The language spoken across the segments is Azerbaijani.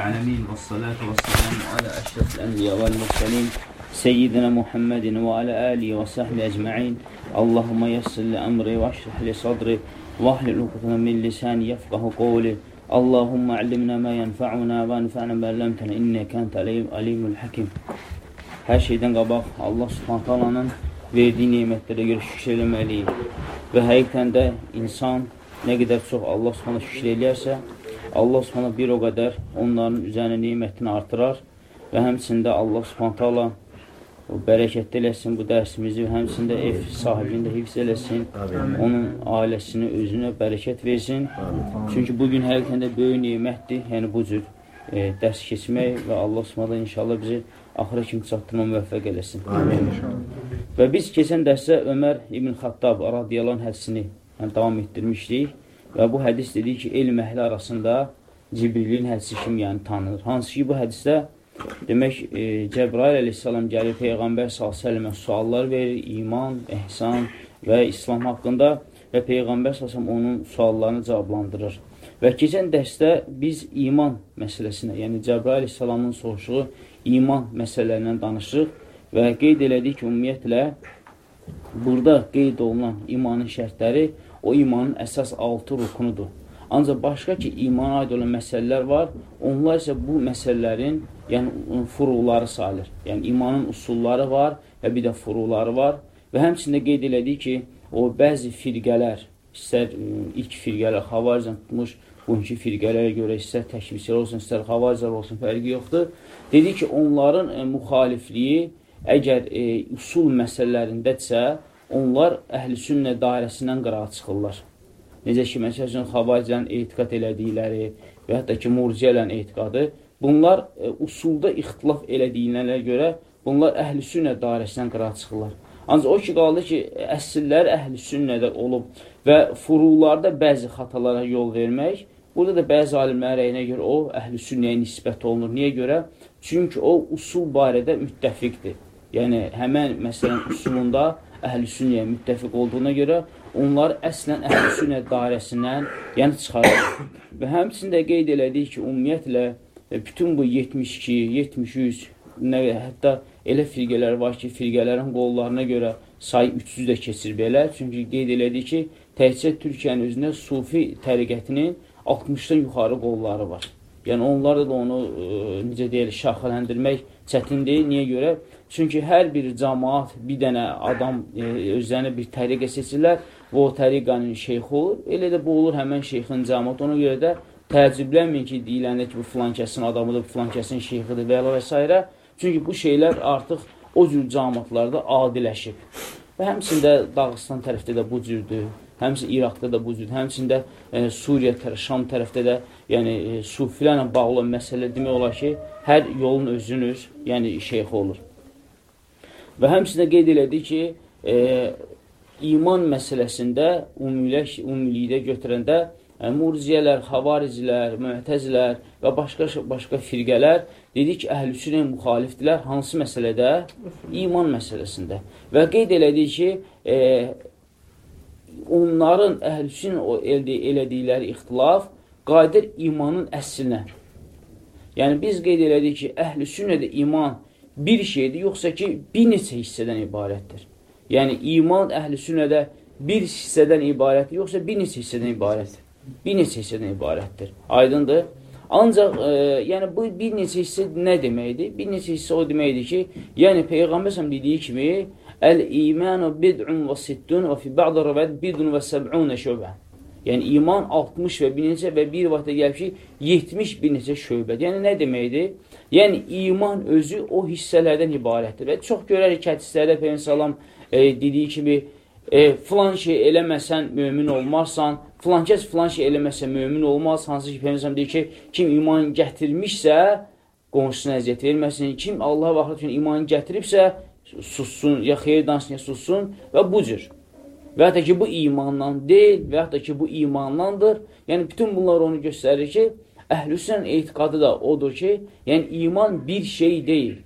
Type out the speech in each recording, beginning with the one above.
العالمين والصلاة والسلام على أشرف الأنبياء والمرسلين سيدنا محمد وعلى آله وصحبه أجمعين. اللهم يسر لأمري واشرح لي صدري عقدة من لساني يفقه قولي. اللهم علمنا ما ينفعنا وانفعنا ما علمتنا إنك أنت عليم الحكيم. Hər şeydən qabaq Allah Subhanahu taalanın verdiyi nemətlərə görə şükür eləməliyik. Və həqiqətən də insan nə qədər çox Allah Subhanahu şükür eləyərsə, Allah Subhanahu bir o qədər onların üzərinə nemətini artırar və həmçində Allah Subhanahu taala bərəkətli eləsin bu dərsimizi həmçində ev sahibini də hifz eləsin. Onun ailəsini, özünə bərəkət versin. Çünki bu gün həqiqətən də böyük nemətdir. Yəni bu cür e, dərs keçmək və Allah Subhanahu inşallah bizi axıra kimi çatdırma müvəffəq eləsin. Amin. Və biz keçən dərsə Ömər ibn Xattab radiyallahu hədisini yəni, davam etdirmişdik. Və bu hədis dedik ki, elm əhli arasında Cibrilin hədisi kimi yəni tanınır. Hansı ki, bu hədisdə demək, e, Cəbrail əleyhissalam gəlir Peyğəmbər s.ə.və suallar verir, iman, ehsan və İslam haqqında və Peyğəmbər s.ə.v onun suallarını cavablandırır. Və keçən dərsdə biz iman məsələsinə, yəni Cəbrail əleyhissalamın soruşuğu iman məsələlərindən danışırıq və qeyd elədik ki, ümumiyyətlə, burada qeyd olunan imanın şərtləri o imanın əsas altı rukunudur. Ancaq başqa ki, imana aid olan məsələlər var, onlar isə bu məsələlərin yəni, furuları sayılır. Yəni, imanın usulları var və bir də furuları var. Və həmçində qeyd elədik ki, o bəzi firqələr, istər ilk firqələr xavaricən tutmuş, bugünkü firqələrə görə istər təkvizçilər olsun, istər xavariclər olsun, fərqi yoxdur. Dedi ki, onların e, müxalifliyi əgər e, usul məsələlərindədirsə, onlar əhl-i sünnə dairəsindən qırağa çıxırlar. Necə ki, məsələn, xavariclərin etiqat elədikləri və hətta ki, murciyələrin etiqadı, bunlar e, usulda ixtilaf elədiyinə görə bunlar əhl-i sünnə dairəsindən qırağa çıxırlar. Ancaq o ki, qaldı ki, əsillər əhl-i sünnədə olub və furularda bəzi xatalara yol vermək, burada da bəzi alimlər rəyinə görə o əhl-i sünnəyə nisbət olunur. Niyə görə? Çünki o usul barədə müttəfiqdir. Yəni, həmən, məsələn, usulunda əhl-i müttəfiq olduğuna görə onlar əslən əhl-i dairəsindən yəni çıxarır. Və həmçində qeyd elədik ki, ümumiyyətlə e, bütün bu 72, 73, nə, hətta elə firqələr var ki, firqələrin qollarına görə say 300 də keçir belə. Çünki qeyd elədik ki, təhcə Türkiyənin özündə sufi təriqətinin 60-dan yuxarı qolları var. Yəni onlarda da onu e, necə deyilir, şaxələndirmək çətin deyil. Niyə görə? Çünki hər bir cəmaat, bir dənə adam e, özlərinə bir təriqə seçirlər və o təriqanın şeyxi olur. Elə də bu olur həmən şeyxin cəmaat. Ona görə də təəccüblənməyin ki, deyiləndə ki, bu filan kəsin adamıdır, bu filan kəsin şeyxidir və və s. Çünki bu şeylər artıq o cür cəmaatlarda adiləşib. Və həmçində Dağıstan tərəfdə də bu cürdür həmçinin İraqda da bu cür, həmçində e, Suriya tərəf, Şam tərəfdə də, yəni e, sufilərlə bağlı məsələ demək olar ki, hər yolun özünüz, yəni şeyxi olur. Və həmçində qeyd elədi ki, e, iman məsələsində ümumilik, ümumilikdə götürəndə e, murciyələr, xavaricilər, müətəzilər və başqa başqa firqələr dedi ki, əhlüsünə müxalifdirlər hansı məsələdə? İman məsələsində. Və qeyd elədi ki, e, onların əhlüsün əldə elədikləri ixtilaf qayıdır imanın əslinə. Yəni, biz qeyd elədik ki, əhlüsünnədə iman bir şeydir, yoxsa ki, bir neçə hissədən ibarətdir. Yəni, iman əhlüsünnədə bir hissədən ibarətdir, yoxsa bir neçə hissədən ibarətdir. Bir neçə hissədən ibarətdir. Aydındır. Ancaq, e, yəni, bu bir neçə hissə nə deməkdir? Bir neçə hissə o deməkdir ki, yəni, Peyğəmbər səhəm dediyi kimi, Əl-imanu bid'un və sittun və fi ba'da rəvət bid'un və səb'unə şöbə. Yəni, iman 60 və bir neçə və bir vaxtda gəlib ki, 70 bir neçə şöbədir. Yəni, nə deməkdir? Yəni, iman özü o hissələrdən ibarətdir. Və çox görərik hədislərdə Peyyən e, dediyi kimi, e, filan şey eləməsən mömin olmazsan, filan kəs filan şey eləməsə mömin olmaz. Hansı ki, Peyyən deyir ki, kim iman gətirmişsə, qonşusuna əziyyət verməsin. Kim Allah vaxtı üçün iman gətiribsə, sussun, ya xeyir dansın, ya sussun və bu cür. Və hətta ki, bu imandan deyil və hətta ki, bu imandandır. Yəni, bütün bunlar onu göstərir ki, əhlüsün etiqadı da odur ki, yəni iman bir şey deyil.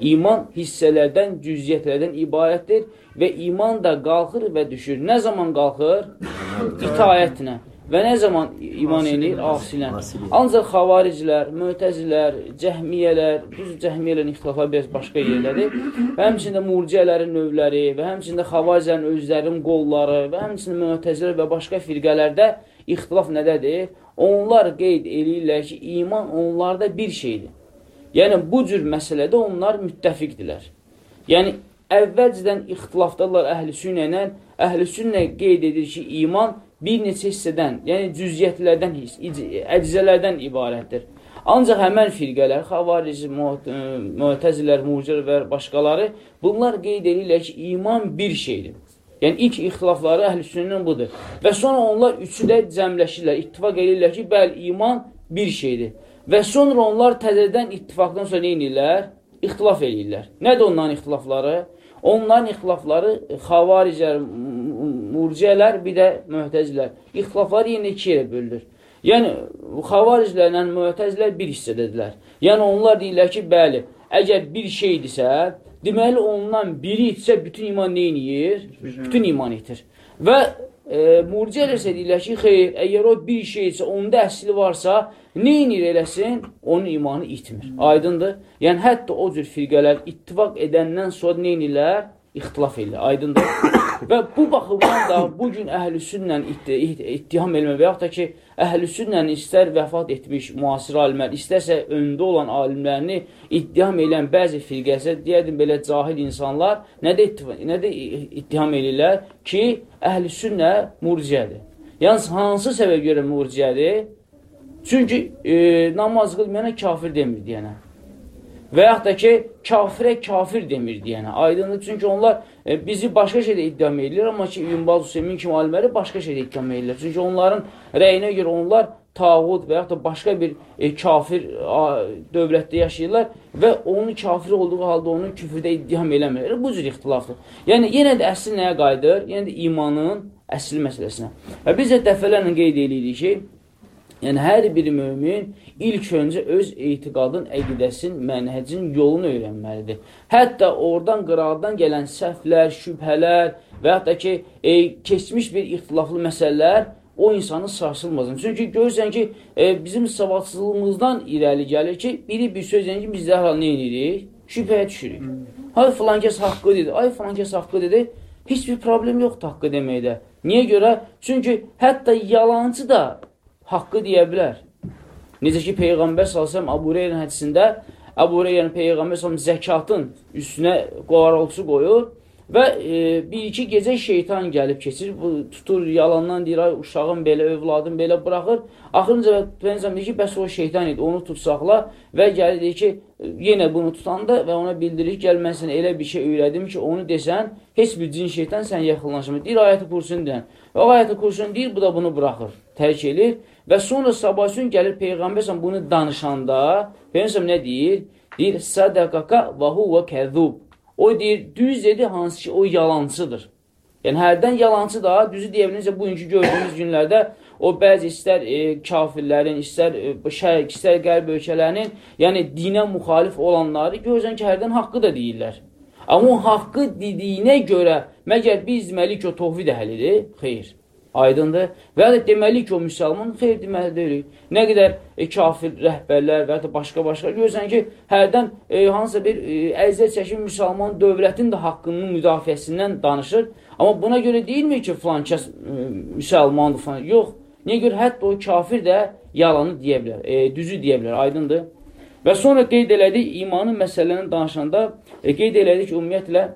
İman hissələrdən, cüziyyətlərdən ibarətdir və iman da qalxır və düşür. Nə zaman qalxır? İtayətinə. Və nə zaman iman eləyir? Asilən. Ancaq xavariclər, mötəzilər, cəhmiyyələr, düz cəhmiyyələrin ixtilafları biraz başqa yerdədir və həmçində murciyələrin növləri və həmçində xavariclərin özlərinin qolları və həmçində mötəzilər və başqa firqələrdə ixtilaf nədədir? Onlar qeyd eləyirlər ki, iman onlarda bir şeydir. Yəni, bu cür məsələdə onlar müttəfiqdirlər. Yəni, əvvəlcədən ixtilafdadırlar əhl-i sünnə ilə, əhl-i sünnə qeyd edir ki, iman bir neçə hissədən, yəni cüziyyətlərdən, əcizələrdən ibarətdir. Ancaq həmən firqələr, xavarici, müətəzilər, mucir və başqaları, bunlar qeyd edirlər ki, iman bir şeydir. Yəni, ilk ixtilafları əhl-i budur. Və sonra onlar üçü də cəmləşirlər, ittifak edirlər ki, bəli, iman bir şeydir. Və sonra onlar təzədən ittifaqdan sonra neyinirlər? İxtilaf edirlər. Nədir onların ixtilafları? Onların ixtilafları xavaricər, murciyələr, bir də mühtəzilər. İxtilafları yenə iki yerə bölünür. Yəni, xavariclərlə mühtəzilər bir hissədədirlər. Yəni, onlar deyirlər ki, bəli, əgər bir şeydirsə, deməli, ondan biri itsə, bütün iman neyiniyir? Bütün iman itir. Və e, murciyələr isə deyirlər ki, xeyr, əgər o bir şeydirsə, onda əsli varsa, neynir eləsin? Onun imanı itmir. Aydındır? Yəni, hətta o cür firqələr ittifak edəndən sonra neynirlər? İxtilaf edirlər. Aydındır? Və bu baxımdan da bugün əhl-i sünnlə ittiham elmə və yaxud da ki, əhl-i sünnlə istər vəfat etmiş müasir alimlər, istərsə öndə olan alimlərini ittiham eləyən bəzi firqəsə, deyədim, belə cahil insanlar nədə, nədə ittiham eləyirlər ki, əhl-i sünnə murciyədir. Yalnız hansı səbəb görə murciyədir? Çünki e, namaz qılmayana kafir demir deyənə. Və yaxud da ki, kafirə kafir demir deyənə. Aydındır, çünki onlar e, bizi başqa şeydə iddiam edirlər, amma ki, Ümbaz Hüseymin kimi alimləri başqa şeydə iddiam edirlər. Çünki onların rəyinə görə onlar tağut və yaxud da başqa bir e, kafir a, dövlətdə yaşayırlar və onun kafir olduğu halda onu küfrdə iddiam eləmirlər. Bu cür ixtilafdır. Yəni, yenə də əsl nəyə qayıdır? Yenə də imanın əsli məsələsinə. Və biz də dəfələrlə qeyd edirik ki, Yəni, hər bir mömin ilk öncə öz etiqadın, əqidəsin, mənhəcin yolunu öyrənməlidir. Hətta oradan, qıraqdan gələn səhvlər, şübhələr və da ki, e, keçmiş bir ixtilaflı məsələlər o insanı sarsılmasın. Çünki görürsən ki, e, bizim savadsızlığımızdan irəli gəlir ki, biri bir söz deyən ki, biz dərhal nə edirik? Şübhəyə düşürük. Hay filan kəs haqqı dedi, ay filan kəs haqqı dedi. Heç bir problem yoxdur haqqı deməkdə. Niyə görə? Çünki hətta yalancı da haqqı deyə bilər. Necə ki, Peyğəmbər s.ə.v Abu Reyrən hədisində Əbu Reyrən Peyğəmbər s.ə.v zəkatın üstünə qovarolçu qoyur və e, bir-iki gecə şeytan gəlib keçir, bu, tutur, yalandan deyir, ay uşağım belə, övladım belə buraxır. Axırınca Peyğəmbər deyir ki, bəs o şeytan idi, onu tutsaqla və gəlir deyir ki, yenə bunu tutanda və ona bildirir, gəl mən sənə elə bir şey öyrədim ki, onu desən, heç bir cin şeytan sən yaxınlaşmır. Deyir, ayəti kursun deyən. Və o ayəti kursun deyir, bu da bunu buraxır, tərk edir Və sonra sabah gün gəlir Peyğəmbər bunu danışanda, Peyğəmbər nə deyir? Deyir, sədəqəqə və huvə kəzub. O deyir, düz dedi, hansı ki, o yalancıdır. Yəni, hərdən yalancı da, düzü deyə bilincə, bugünkü gördüyümüz günlərdə o bəzi istər e, kafirlərin, istər e, şərq, istər qərb ölkələrinin, yəni dinə müxalif olanları görürsən ki, hərdən haqqı da deyirlər. Amma o haqqı dediyinə görə, məgər biz deməli ki, o tohvid əhlidir? Xeyr. Aydındır. Və ya da deməli ki, o müsəlman xeyr deməli deyilik. Nə qədər e, kafir rəhbərlər və ya da başqa-başqa görürsən ki, hərdən e, hansısa bir e, əziyyət çəkin müsəlman dövlətin də haqqının müdafiəsindən danışır. Amma buna görə deyilmir ki, filan kəs e, müsəlmandır falan. Yox. Niyə görə hətta o kafir də yalanı deyə bilər, e, düzü deyə bilər. Aydındır. Və sonra qeyd elədik, imanın məsələlərini danışanda e, qeyd elədik ki, ümumiyyətlə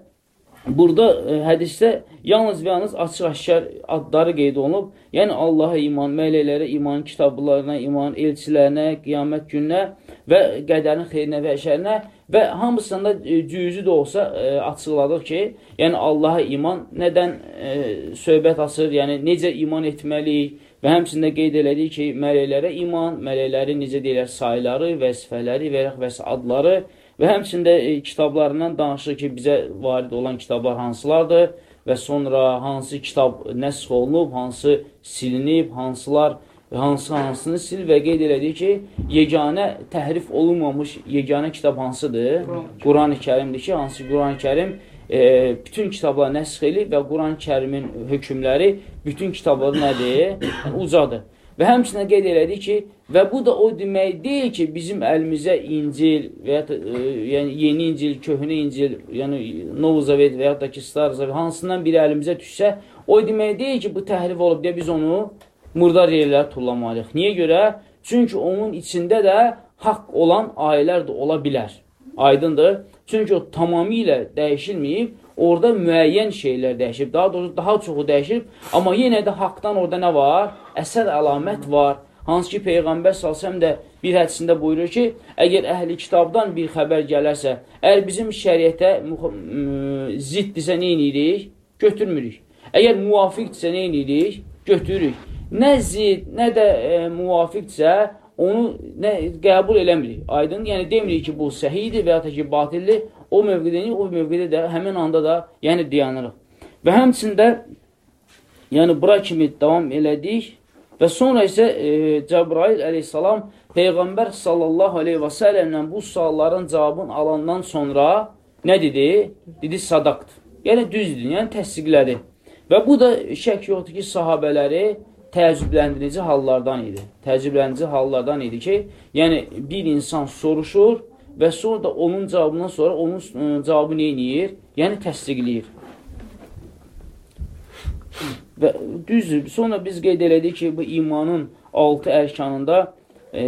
Burada e, hədisdə yalnız və yalnız açıq-aşkar adları qeyd olunub. Yəni Allaha iman, mələklərə iman, kitablarına iman, elçilərinə, qiyamət gününə və qədərin xeyrinə və şərinə və hamısında e, cüzü də olsa e, açıqladıq ki, yəni Allaha iman nədən e, söhbət açır, yəni necə iman etməliyik və həmçində qeyd elədik ki, mələklərə iman, mələklərin necə deyilər sayları, vəzifələri və ya adları Və həmçində e, kitablarından danışır ki, bizə varid olan kitablar hansılardır və sonra hansı kitab nəsx olunub, hansı silinib, hansılar hansı hansını sil və qeyd elədik ki, yeganə təhrif olunmamış yeganə kitab hansıdır? Quran-ı Kərimdir ki, hansı Quran-ı Kərim e, bütün kitablar nəsx elib və Quran-ı Kərimin hökmləri bütün kitabları nədir? Yəni, ucadır. Və həmçinin qeyd elədi ki, və bu da o demək deyil ki, bizim əlimizə İncil və ya e, yəni yeni İncil, köhnə İncil, yəni Novuzavet və ya da ki, Starzavet hansından biri əlimizə düşsə, o demək deyil ki, bu təhrif olub deyə biz onu murdar yerlərə tullamalıyıq. Niyə görə? Çünki onun içində də haqq olan ayələr də ola bilər. Aydındır. Çünki o tamamilə dəyişilməyib, orada müəyyən şeylər dəyişib. Daha doğrusu daha çoxu dəyişib, amma yenə də haqdan orada nə var? Əsər əlamət var. Hansı ki, Peyğəmbər salsəm də bir hədisində buyurur ki, əgər əhli kitabdan bir xəbər gələrsə, əgər bizim şəriətə ziddirsə nə edirik? Götürmürük. Əgər muvafiqdirsə nə edirik? Götürürük. Nə zid, nə də e, muvafiqdirsə, onu nə, qəbul eləmirik. Aydın, yəni demirik ki, bu səhidir və ya ki, batildir. O mövqedə, o mövqedə də həmin anda da yəni dayanırıq. Və həmçində yəni bura kimi davam elədik Və sonra isə e, Cəbrail əleyhissalam Peyğəmbər sallallahu aleyhi və səlləmlə bu sualların cavabını alandan sonra nə dedi? Dedi sadaqdır. Yəni düzdür, yəni təsdiqlədi. Və bu da şək yoxdur ki, sahabələri təəccübləndirici hallardan idi. Təəccübləndirici hallardan idi ki, yəni bir insan soruşur və sonra da onun cavabından sonra onun e, cavabı edir? Yəni təsdiqləyir. Və düzdür, sonra biz qeyd elədik ki, bu imanın altı ərkanında e,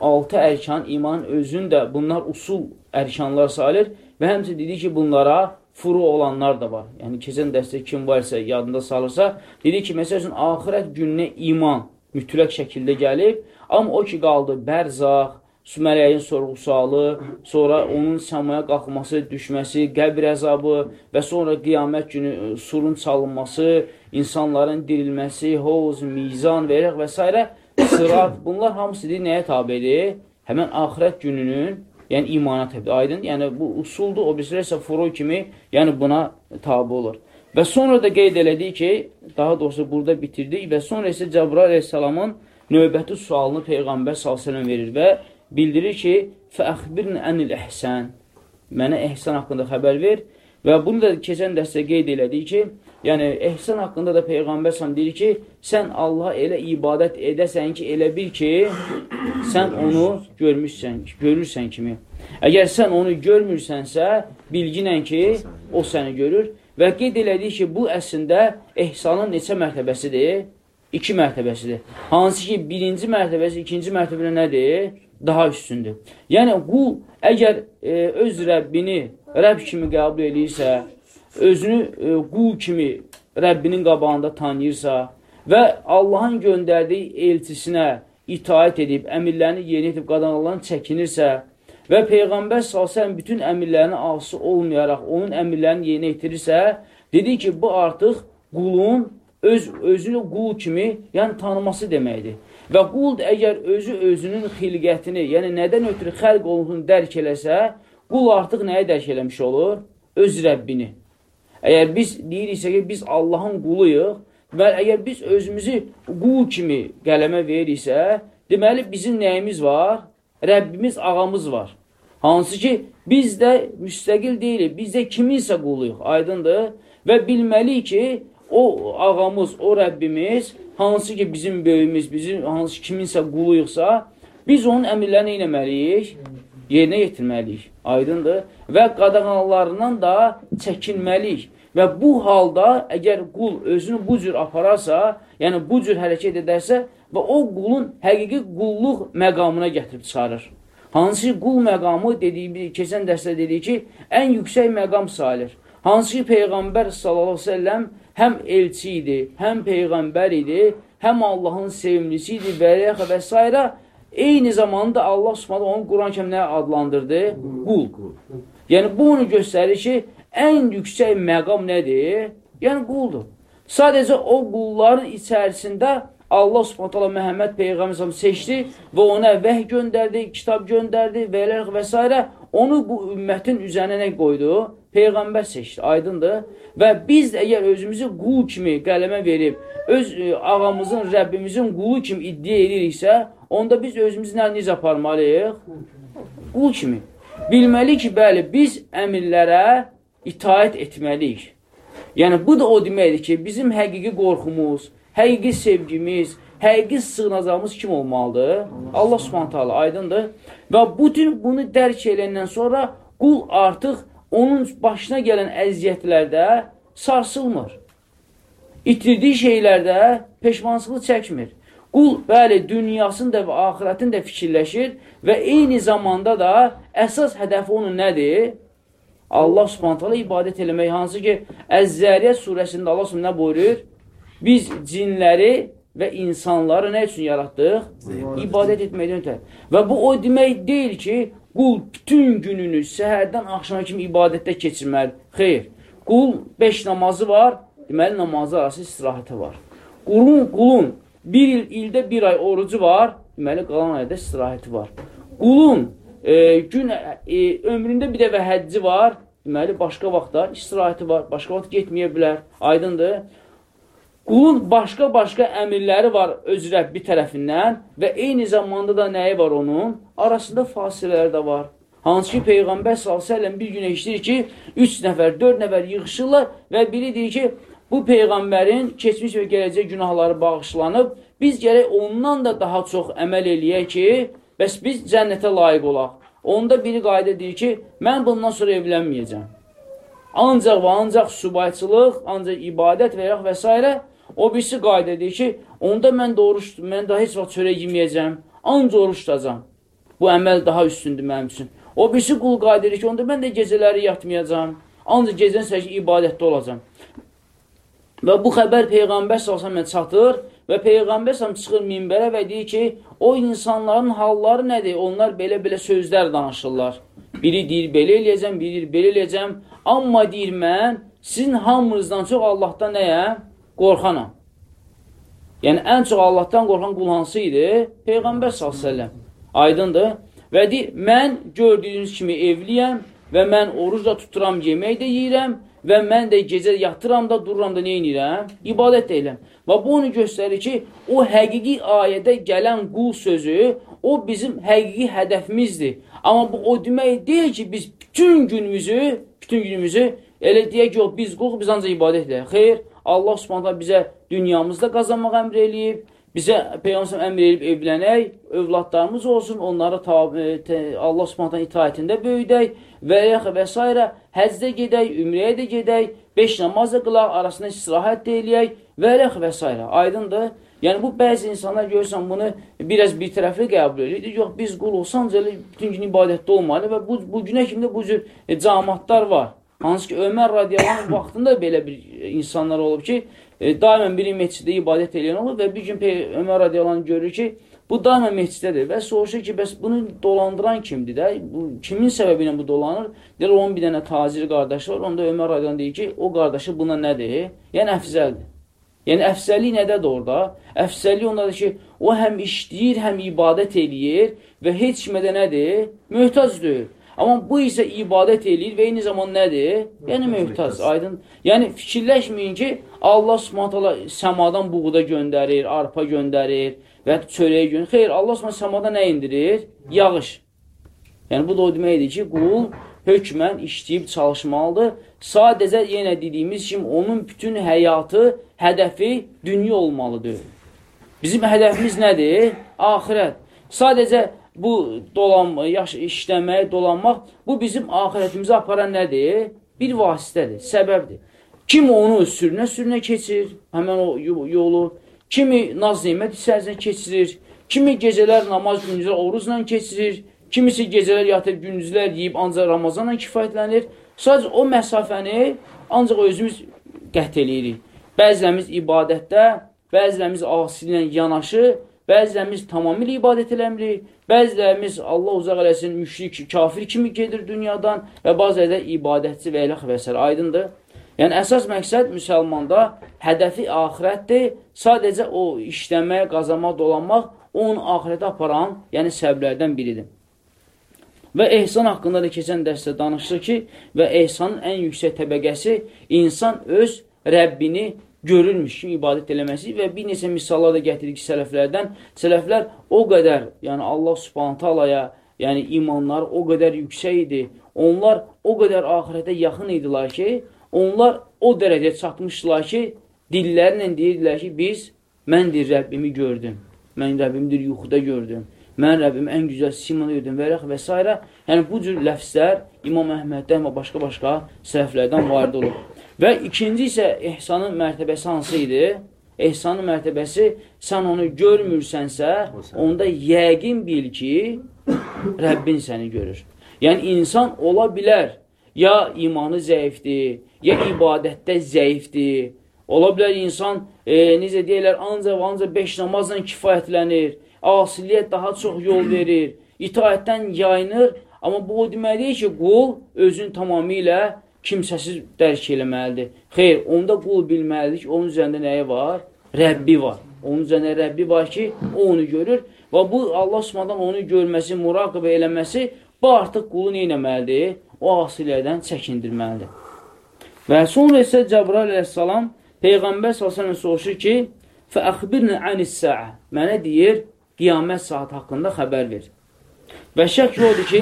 altı ərkan imanın özün də bunlar usul ərkanlar sayılır və həmçə dedik ki, bunlara furu olanlar da var. Yəni, keçən dəstə kim varsa, yadında salırsa, dedi ki, məsəl üçün, ahirət gününə iman mütləq şəkildə gəlib, amma o ki, qaldı bərzaq, Sümələyin sorğu sualı, sonra onun səmaya qalxması, düşməsi, qəbir əzabı və sonra qiyamət günü e, surun çalınması, insanların dirilməsi, hovuz, mizan və və s. sırat, bunlar hamısı deyil, nəyə tabidir? Həmən axirət gününün, yəni imana tabidir. Aydın, yəni bu usuldur, o birisi isə furu kimi, yəni buna tabi olur. Və sonra da qeyd elədik ki, daha doğrusu burada bitirdik və sonra isə Cəbrail əleyhissalamın növbəti sualını Peyğəmbər s.ə.v verir və bildirir ki, fəəxbirin ənil əhsən, mənə ehsan haqqında xəbər ver və bunu da keçən dəstə qeyd elədik ki, yəni ehsan haqqında da Peyğəmbər səhəm deyir ki, sən Allaha elə ibadət edəsən ki, elə bil ki, sən onu görmüşsən, görürsən kimi. Əgər sən onu görmürsənsə, bilginən ki, o səni görür və qeyd elədik ki, bu əslində ehsanın neçə mərtəbəsidir? İki mərtəbəsidir. Hansı ki, birinci mərtəbəsi, ikinci mərtəbədə nədir? Daha üstündür. Yəni, qul əgər e, öz Rəbbini Rəbb kimi qəbul edirsə, özünü e, qul kimi Rəbbinin qabağında tanıyırsa və Allahın göndərdiyi elçisinə itaət edib, əmirlərini yeni edib, qadağalarını çəkinirsə və Peyğəmbər salsən bütün əmirlərini ağsı olmayaraq onun əmirlərini yeni etirirsə, dedi ki, bu artıq qulun öz, özünü qul kimi, yəni tanıması deməkdir. Və qul əgər özü özünün xilqətini, yəni nədən ötürü xəlq olunduğunu dərk eləsə, qul artıq nəyə dərk eləmiş olur? Öz Rəbbini. Əgər biz deyiriksə ki, biz Allahın quluyuq və əgər biz özümüzü qul kimi qələmə veririksə, deməli bizim nəyimiz var? Rəbbimiz ağamız var. Hansı ki, biz də müstəqil deyilik, biz də kiminsə quluyuq, aydındır. Və bilməliyik ki, o ağamız, o Rəbbimiz, hansı ki bizim böyümüz, bizim hansı kiminsə quluyuqsa, biz onun əmirlərini eləməliyik, yerinə yetirməliyik. Aydındır. Və qadağanlarından da çəkinməliyik. Və bu halda, əgər qul özünü bu cür apararsa, yəni bu cür hərəkət edərsə və o qulun həqiqi qulluq məqamına gətirib çıxarır. Hansı qul məqamı dediyi, keçən dərsdə dediyi ki, ən yüksək məqam sayılır. Hansı ki, Peyğəmbər sallallahu aleyhi ve selləm həm elçi idi, həm peyğəmbər idi, həm Allahın sevimlisi idi və və s. Eyni zamanda Allah subhanə onu Quran kəmlə adlandırdı? Qul. Yəni, bu onu göstərir ki, ən yüksək məqam nədir? Yəni, quldur. Sadəcə o qulların içərisində Allah subhanətələ Məhəmməd Peyğəmbər seçdi və ona vəh göndərdi, kitab göndərdi və və s. Onu bu ümmətin üzərinə nə qoydu? Peyğəmbər seçdi, aydındır. Və biz də əgər özümüzü qul kimi qələmə verib, öz e, ağamızın, Rəbbimizin qulu kimi iddia ediriksə, onda biz özümüzü nə, necə aparmalıyıq? Qul kimi. Bilməli ki, bəli, biz əmirlərə itaət etməliyik. Yəni, bu da o deməkdir ki, bizim həqiqi qorxumuz, həqiqi sevgimiz, həqiqi sığınacağımız kim olmalıdır? Allah subhanət hala, aydındır. Və bütün bunu dərk eləyəndən sonra qul artıq onun başına gələn əziyyətlərdə sarsılmır. İtirdiyi şeylərdə peşmansıqlı çəkmir. Qul, bəli, dünyasını da və axirətini də fikirləşir və eyni zamanda da əsas hədəfi onun nədir? Allah subhanətələ ibadət eləmək, hansı ki, Əzzəriyyət surəsində Allah subhanətə nə buyurur? Biz cinləri və insanları nə üçün yaratdıq? İbadət etməkdən ötər. Və bu o demək deyil ki, qul bütün gününü səhərdən axşama kimi ibadətdə keçirməlidir. Xeyr, qul 5 namazı var, deməli namazı arası istirahəti var. Qulun, qulun bir il, ildə bir ay orucu var, deməli qalan ayda istirahəti var. Qulun e, gün e, ömründə bir dəfə həcci var, deməli başqa vaxtlar istirahəti var, başqa vaxt getməyə bilər, aydındır. Qulun başqa-başqa əmirləri var öz Rəbbi tərəfindən və eyni zamanda da nəyi var onun? Arasında fasilələr də var. Hansı ki, Peyğəmbər s.ə.v bir gün eşidir ki, üç nəfər, dörd nəfər yığışırlar və biri deyir ki, bu Peyğəmbərin keçmiş və gələcək günahları bağışlanıb, biz gərək ondan da daha çox əməl eləyək ki, bəs biz cənnətə layiq olaq. Onda biri qayda deyir ki, mən bundan sonra evlənməyəcəm. Ancaq və ancaq subayçılıq, ancaq ibadət və yaxud və s. O birisi qayda deyir ki, onda mən də oruç, mən daha heç vaxt çörək yeməyəcəm, ancaq oruç tutacam. Bu əməl daha üstündür mənim üçün. O birisi qul qayda deyir ki, onda mən də gecələri yatmayacam, ancaq gecən səhəki ibadətdə olacam. Və bu xəbər Peyğəmbər s.ə.və çatır və Peyğəmbər s.ə.və çıxır minbərə və deyir ki, o insanların halları nədir? Onlar belə-belə sözlər danışırlar. Biri deyir, belə eləyəcəm, biri deyir, belə eləyəcəm. Amma deyir, mən sizin hamınızdan çox Allahdan nəyəm? Qorxanam. Yəni, ən çox Allahdan qorxan qul hansı idi? Peyğəmbər s.ə.v. Aydındır. Və deyir, mən gördüyünüz kimi evliyəm və mən oruc da tuturam, yemək də yeyirəm və mən də gecə yatıram da, dururam da nə edirəm? İbadət də eləm. Və bu onu göstərir ki, o həqiqi ayədə gələn qul sözü, o bizim həqiqi hədəfimizdir. Amma bu o demək deyil ki, biz bütün günümüzü, bütün günümüzü elə deyək ki, yox, biz qul, biz ancaq ibadət edək. Xeyr, Allah subhanətə bizə dünyamızda qazanmaq əmr eləyib, bizə Peyğəmbər əmr edib evlənək, övladlarımız olsun, onlara e, Allah subhanətə itaətində böyüdək və və s. Həccdə gedək, ümrəyə də gedək, beş namaz da qılaq, arasında istirahət də eləyək və və s. Aydındır. Yəni, bu bəzi insanlar görürsən bunu biraz bir tərəfli qəbul edir. Yox, biz qul olsan, bütün gün ibadətdə olmalı və bu, bu günə kimi də bu cür e, camatlar var. Hansı ki, Ömər radiyalan vaxtında belə bir insanlar olub ki, e, daimən biri meçiddə ibadət edən olur və bir gün Ömər radiyalan görür ki, Bu daima meçidədir və soruşur ki, bəs bunu dolandıran kimdir də? Bu, kimin səbəbi ilə bu dolanır? Deyir, onun bir dənə tacir qardaşı var. Onda Ömər Radyan deyir ki, o qardaşı buna nədir? Yəni, əfzəldir. Yəni, əfzəllik nədədir orada? Əfzəllik ondadır ki, o həm işləyir, həm ibadət eləyir və heç kimə də nədir? Möhtac deyil. Amma bu isə ibadət eləyir və eyni zaman nədir? Yəni, möhtac, aydın. Yəni, fikirləşməyin ki, Allah subhanət səmadan buğda göndərir, arpa göndərir, və çörəyi gün. Xeyr, Allah s.ə. samada nə indirir? Yağış. Yəni, bu da o deməkdir ki, qul hökmən işləyib çalışmalıdır. Sadəcə yenə dediyimiz kimi, onun bütün həyatı, hədəfi dünya olmalıdır. Bizim hədəfimiz nədir? Ahirət. Sadəcə bu dolanma, yaş, işləmək, dolanmaq, bu bizim ahirətimizi aparan nədir? Bir vasitədir, səbəbdir. Kim onu sürünə-sürünə keçir, həmən o yolu, Kimi naz neymət içərisində keçirir, kimi gecələr namaz, gündüzlər orucla keçirir, kimisi gecələr yatıb, gündüzlər yiyib, ancaq Ramazanla kifayətlənir. Sadəcə o məsafəni ancaq özümüz qət eləyirik. Bəzilərimiz ibadətdə, bəzilərimiz asillə yanaşı, bəzilərimiz tamamilə ibadət eləmirik, bəzilərimiz Allah uzaq eləsin, müşrik, kafir kimi gedir dünyadan və bazıları da ibadətçi və eləx və s. aydındır. Yəni, əsas məqsəd müsəlmanda hədəfi ahirətdir. Sadəcə o işləmək, qazanmaq, dolanmaq onun ahirətə aparan, yəni səbəblərdən biridir. Və ehsan haqqında da keçən dərsdə danışdıq ki, və ehsanın ən yüksək təbəqəsi insan öz Rəbbini görülmüş kimi ibadət eləməsi və bir neçə misallar da gətiririk sələflərdən. Sələflər o qədər, yəni Allah subhanətə alaya, yəni imanları o qədər yüksək idi. Onlar o qədər ahirətə yaxın idilər ki, onlar o dərəcə çatmışdılar ki, dillərlə deyirdilər ki, biz mən deyir, Rəbbimi gördüm. Mən Rəbbimi deyir, yuxuda gördüm. Mən Rəbbimi ən gözəl simonu gördüm və, və s. Yəni, bu cür ləfslər İmam Əhməddən və başqa-başqa səhvlərdən varid olub. Və ikinci isə ehsanın mərtəbəsi hansı idi? Ehsanın mərtəbəsi, sən onu görmürsənsə, onda yəqin bil ki, Rəbbin səni görür. Yəni, insan ola bilər, ya imanı zəifdir, ya ibadətdə zəifdir, Ola bilər insan, e, necə deyirlər, ancaq ancaq beş namazla kifayətlənir, asiliyyət daha çox yol verir, itaətdən yayınır, amma bu o demək deyil ki, qul özün tamamilə kimsəsiz dərk eləməlidir. Xeyr, onda qul bilməlidir ki, onun üzərində nəyi var? Rəbbi var. Onun üzərində Rəbbi var ki, o onu görür və bu Allah Subhanahu onu görməsi, muraqibə eləməsi bu artıq qulu nə etməlidir? O asilərdən çəkindirməlidir. Və sonra isə Cəbrail əleyhissalam Peyğəmbər s.ə.v soruşur ki, Fəəxbirnə ənis-səə Mənə deyir, qiyamət saat haqqında xəbər ver. Və şək odur ki,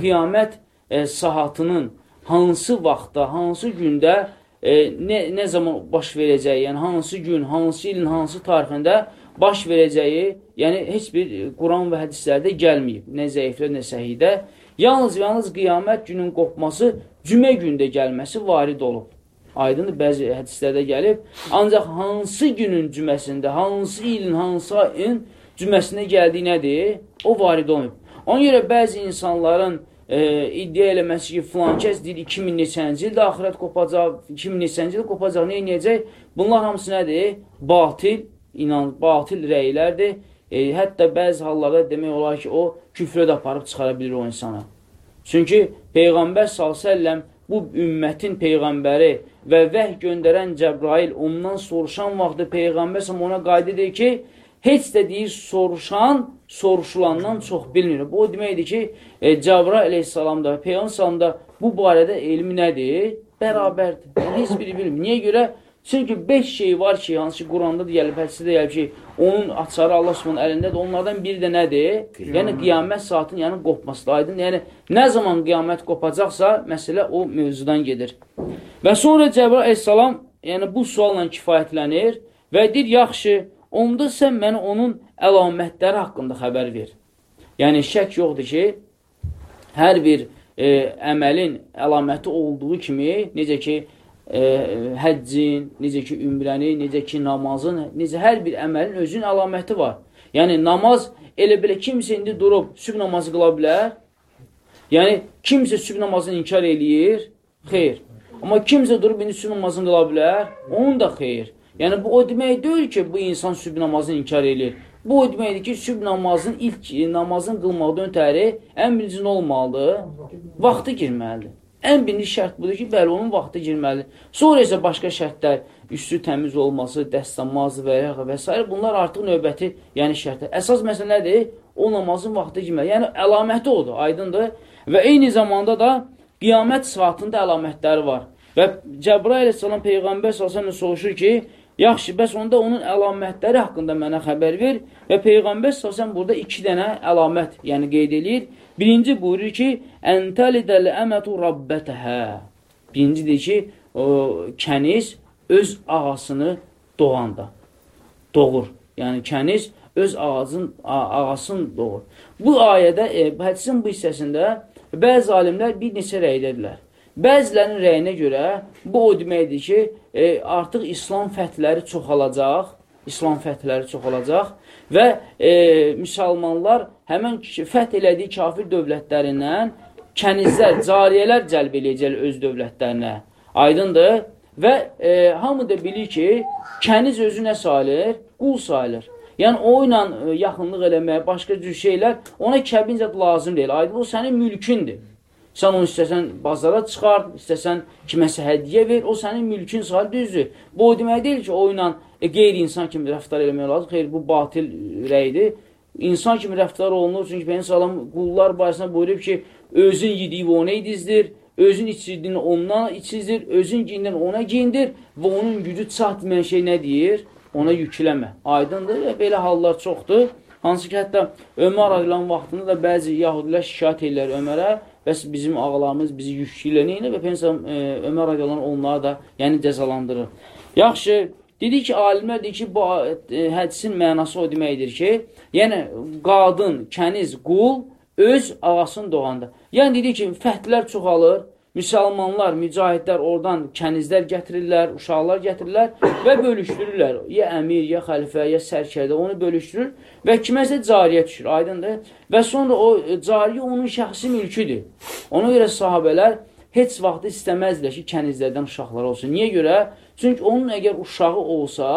qiyamət e, saatının hansı vaxtda, hansı gündə, e, nə, nə zaman baş verəcəyi, yəni hansı gün, hansı ilin, hansı tarixində baş verəcəyi, yəni heç bir Quran və hədislərdə gəlməyib. Nə zəiflə, nə səhidə. Yalnız, yalnız qiyamət günün qopması cümə gündə gəlməsi varid olub. Aydındır, bəzi hədislərdə gəlib. Ancaq hansı günün cüməsində, hansı ilin, hansı ayın cüməsində gəldiyi nədir? O varid olmayıb. Ona görə bəzi insanların e, iddia eləməsi ki, filan kəs deyir 2000 neçənci ildə axirət qopacaq, 2000 neçənci ildə qopacaq, nə inəyəcək? Bunlar hamısı nədir? Batil, inan, batil rəylərdir. E, hətta bəzi hallarda demək olar ki, o küfrə də aparıb çıxara bilir o insana. Çünki Peyğəmbər s.ə.v bu ümmətin Peyğəmbəri və vəh göndərən Cəbrail ondan soruşan vaxtı Peyğəmbər ona qayda edir ki, heç də deyir, soruşan, soruşulandan çox bilmir. Bu o deməkdir ki, e, Cəbrail aleyhissalam da, Peyğəmbər da bu barədə elmi nədir? Bərabərdir. Yəni, heç biri bilmir. Niyə görə? Çünki beş şey var ki, hansı ki, Quranda da gəlib, hədisdə də gəlib ki, onun açarı Allah subhanın əlindədir. Onlardan biri də nədir? Qiyamət. Yəni, qiyamət saatın yəni, qopmasıdır. Aydın. Yəni, nə zaman qiyamət qopacaqsa, məsələ o mövzudan gedir. Və sonra Cəbrail əleyhissalam yəni, bu sualla kifayətlənir və deyir, yaxşı, onda sən mənə onun əlamətləri haqqında xəbər ver. Yəni, şək yoxdur ki, hər bir e, əməlin əlaməti olduğu kimi, necə ki, e, həccin, necə ki, ümrəni, necə ki, namazın, necə hər bir əməlin özünün əlaməti var. Yəni, namaz elə belə kimsə indi durub sübh namazı qıla bilər. Yəni, kimsə sübh namazını inkar eləyir, xeyr. Amma kimsə durub indi sübh namazını qıla bilər, onun da xeyr. Yəni, bu o demək deyil ki, bu insan sübh namazını inkar eləyir. Bu o deməkdir ki, sübh namazın ilk namazın qılmaqdan ötəri ən birinci olmalıdır? Vaxtı girməlidir. Ən birinci şərt budur ki, bəli, onun vaxtı girməlidir. Sonra isə başqa şərtlər, üstü təmiz olması, dəstəmaz və ya və s. Bunlar artıq növbəti, yəni şərtlər. Əsas məsələ nədir? O namazın vaxtı girməli. Yəni, əlaməti odur, aydındır. Və eyni zamanda da qiyamət saatında əlamətləri var. Və Cəbrail əsələm Peyğəmbər s.ə.v soruşur ki, yaxşı, bəs onda onun əlamətləri haqqında mənə xəbər ver və Peyğəmbər s.ə.v burada iki dənə əlamət yəni qeyd edir. Birinci buyurur ki, Əntəlidəl əmətu rabbətəhə. Birincidir ki, o, kəniz öz ağasını doğanda, doğur. Yəni, kəniz öz ağacın, ağasını doğur. Bu ayədə, e, hədisin bu hissəsində bəzi alimlər bir neçə rəydədirlər. Bəzilərinin rəyinə görə bu o deməkdir ki, e, artıq İslam fətləri çoxalacaq, İslam fətləri çoxalacaq və e, müsəlmanlar həmən fəth elədiyi kafir dövlətlərindən kənizlər, cariyələr cəlb eləyəcəklər öz dövlətlərinə. Aydındır? Və e, hamı da bilir ki, kəniz özü nə sayılır? Qul sayılır. Yəni, o ilə e, yaxınlıq eləmək, başqa cür şeylər ona kəbincə lazım deyil. Aydın, o sənin mülkündür. Sən onu istəsən bazara çıxart, istəsən kiməsə hədiyyə ver, o sənin mülkün sayıl düzdür. Bu o demək deyil ki, o ilə e, qeyri-insan kimi rəftar eləmək lazım. Xeyr, bu batil rəydir. İnsan kimi rəftar olunur, çünki Peyyən salam qullar barəsində buyurub ki, özün yediyi ona yedizdir, özün içirdiyini ondan içizdir, özün giyindən ona giyindir və onun gücü çatmayan şey nə deyir? Ona yükləmə. Aydındır və belə hallar çoxdur. Hansı ki, hətta Ömər adılan vaxtında da bəzi yahudilər şikayət edirlər Ömərə, bəs bizim ağalarımız bizi yükləyirlər, neynə və Peyyənsəm e, Ömər radiyallahu onları da yəni cəzalandırır. Yaxşı, Dedi ki, alimlər deyir ki, bu e, hədisin mənası o deməkdir ki, yəni qadın, kəniz, qul öz ağasını doğanda. Yəni dedi ki, fəhdlər çoxalır, müsəlmanlar, mücahidlər oradan kənizlər gətirirlər, uşaqlar gətirirlər və bölüşdürürlər. Ya əmir, ya xəlifə, ya sərkərdə onu bölüşdürür və kiməsə cariyə düşür, aydındır. Və sonra o cariyə onun şəxsi mülküdür. Ona görə sahabələr heç vaxt istəməzdilər ki, kənizlərdən uşaqlar olsun. Niyə görə? Çünki onun əgər uşağı olsa,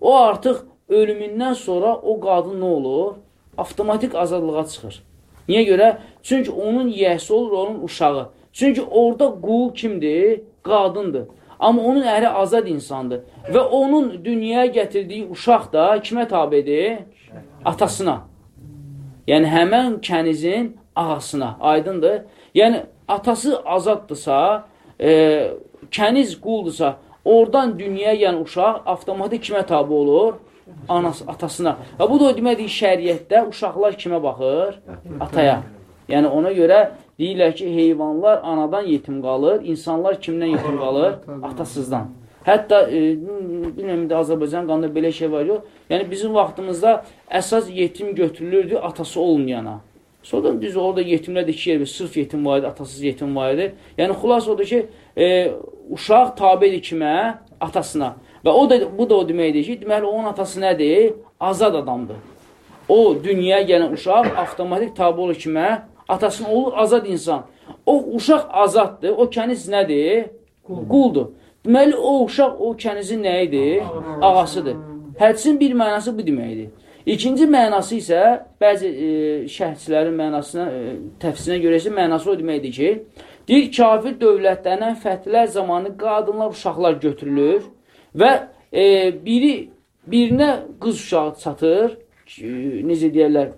o artıq ölümündən sonra o qadın nə olur? Avtomatik azadlığa çıxır. Niyə görə? Çünki onun yiyəsi olur, onun uşağı. Çünki orada qul kimdir? Qadındır. Amma onun əri azad insandır. Və onun dünyaya gətirdiyi uşaq da kimə tabidir? Atasına. Yəni, həmən kənizin ağasına. Aydındır. Yəni, atası azaddırsa, e, kəniz quldursa, oradan dünyaya gələn uşaq avtomatik kimə tabi olur? Anası, atasına. Və bu da deməkdir, şəriətdə uşaqlar kimə baxır? Ataya. Yəni, ona görə Deyirlər ki, heyvanlar anadan yetim qalır, insanlar kimdən yetim qalır? Atasızdan. Hətta, e, bilməm, Azərbaycan qanında belə şey var yox. Yəni, bizim vaxtımızda əsas yetim götürülürdü atası olmayana. Sonra düz orada yetimlər də iki yer, sırf yetim var idi, atasız yetim var idi. Yəni, xulas odur ki, e, uşaq tabidir kimə? Atasına. Və o da, bu da o deməkdir ki, deməli, onun atası nədir? Azad adamdır. O, dünyaya gələn uşaq avtomatik tabi olur kimə? Atasının olur azad insan. O uşaq azaddır, o kəniz nədir? Quldur. Deməli, o uşaq o kənizin nə idi? Ağasıdır. Hədisin bir mənası bu deməkdir. İkinci mənası isə bəzi e, şəhətçilərin mənasına, e, təfsirinə görə isə mənası o deməkdir ki, deyir, kafir dövlətlərindən fəthlər zamanı qadınlar, uşaqlar götürülür və e, biri birinə qız uşağı çatır, e, necə deyərlər,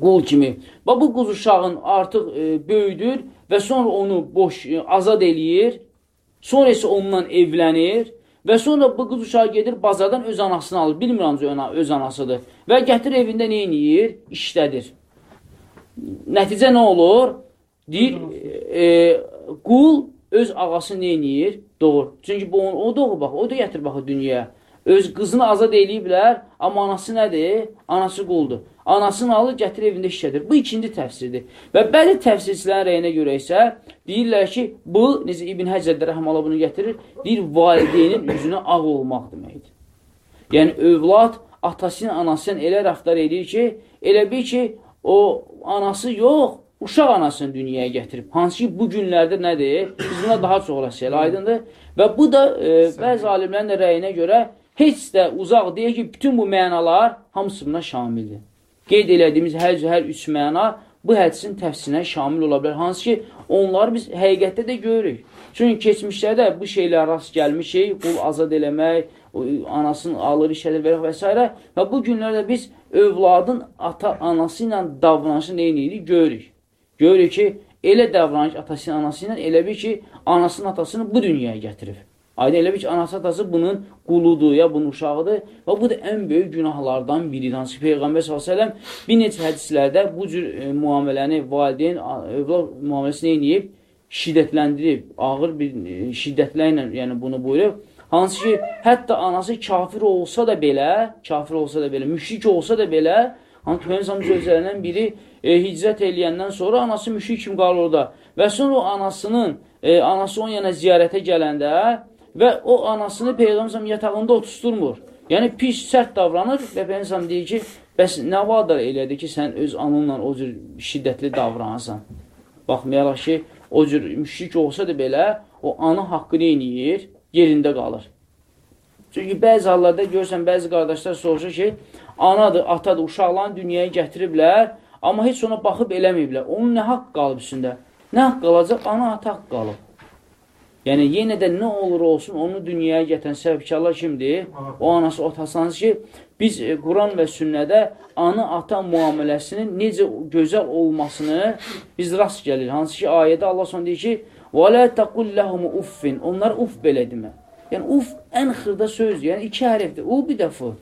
qul kimi. Və bu quz uşağın artıq e, böyüdür və sonra onu boş, e, azad eləyir. Sonra isə ondan evlənir və sonra bu qız uşağı gedir bazardan öz anasını alır. Bilmir ancaq öz anasıdır. Və gətir evində nə eləyir? İşlədir. Nəticə nə olur? Deyir, e, qul öz ağasını nə eləyir? Doğur. Çünki bu, o doğur, bax, o da gətir baxı dünyaya. Öz qızını azad eləyiblər, amma anası nədir? Anası quldur. Anasını alır, gətir evində işlədir. Bu ikinci təfsirdir. Və bəzi təfsirçilərin rəyinə görə isə deyirlər ki, bu, necə İbn Həcərdə rəhmələ bunu gətirir, deyir, valideynin üzünə ağ olmaq deməkdir. Yəni, övlad atasının, anasının elə rəftar edir ki, elə bil ki, o anası yox, uşaq anasını dünyaya gətirib. Hansı ki, bu günlərdə nədir? Biz buna daha çox olasıyıq, aydındır. Və bu da e, bəzi alimlərin rəyinə görə heç də uzaq deyir ki, bütün bu mənalar hamısı buna şamildir qeyd elədiyimiz hər, hər üç məna bu hədisin təfsirinə şamil ola bilər. Hansı ki, onları biz həqiqətdə də görürük. Çünki keçmişlərdə bu şeylə rast gəlmişik, qul azad eləmək, anasını alır, işədir və, və s. Və bu günlərdə biz övladın ata-anası ilə davranışı neyini görürük. Görürük ki, elə davranış atası ilə anası ilə elə bir ki, anasının atasını bu dünyaya gətirib. Aydın elə bir ki, anası atası bunun quludur, ya bunun uşağıdır və bu da ən böyük günahlardan biridir. Hansı ki, Peyğəmbər s.ə.v bir neçə hədislərdə bu cür e, muameləni valideyn, övlad müameləsini eləyib, şiddətləndirib, ağır bir e, şiddətlərlə yəni bunu buyurub. Hansı ki, hətta anası kafir olsa da belə, kafir olsa da belə, müşrik olsa da belə, hansı ki, Peyğəmbər sözlərindən biri e, hicrət eləyəndən sonra anası müşrik kimi qalır orada. Və sonra o anasının, e, anası onun yana ziyarətə gələndə, və o anasını Peyğəmbər yatağında otusturmur. Yəni pis, sərt davranır və Peyğəmbər deyir ki, bəs nə vadar elədi ki, sən öz anınla o cür şiddətli davranırsan? Baxmayaraq ki, o cür müşrik olsa da belə, o ana haqqını eləyir, yerində qalır. Çünki bəzi hallarda görürsən, bəzi qardaşlar soruşur ki, anadır, atadır, uşaqlarını dünyaya gətiriblər, amma heç ona baxıb eləməyiblər. Onun nə haqq qalıb üstündə? Nə haqq qalacaq? Ana, ata haqq qalıb. Yəni, yenə də nə olur olsun, onu dünyaya gətirən səbəbkarlar kimdir? O anası, o tasanız ki, biz e, Quran və sünnədə ana-ata müamiləsinin necə gözəl olmasını biz rast gəlir. Hansı ki, ayədə Allah son deyir ki, وَلَا تَقُلْ لَهُمُ uffin Onlar uff belə demə. Yəni, uff ən xırda sözdür. Yəni, iki hərfdir. U bir dəfə.